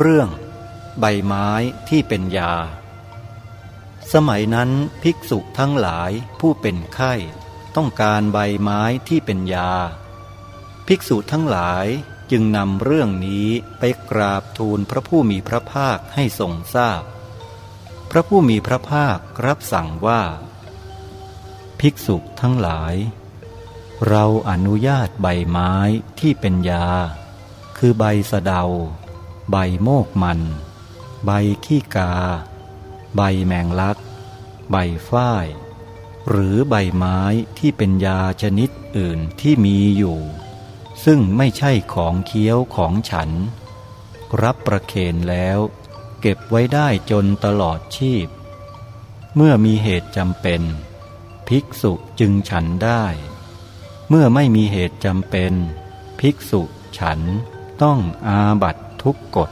เรื่อง ใบไม้ที่เป็นยา สมัยนั้นภิกษุทั้งหลายผู้เป็นไข้ ต้องการใบไม้ที่เป็นยา ภิกษุทั้งหลายจึงนำเรื่องนี้ไปกราบทูลพระผู้มีพระภาคให้ทรงทราบพพระผู้มีพระภาครับสั่งว่า ภิกษุทั้งหลาย เราอนุญาตใบไม้ที่เป็นยา คือใบสะเดา ใบโมกมัน ใบขี้กา ใบแมงลัก ใบฝ้าย หรือใบไม้ที่เป็นยาชนิดอื่นที่มีอยู่ ซึ่งไม่ใช่ของเคี้ยวของฉัน รับประเคนแล้ว เก็บไว้ได้จนตลอดชีพ เมื่อมีเหตุจำเป็น ภิกษุจึงฉันได้ เมื่อไม่มีเหตุจำเป็น ภิกษุฉันต้องอาบัต ทุกกฎ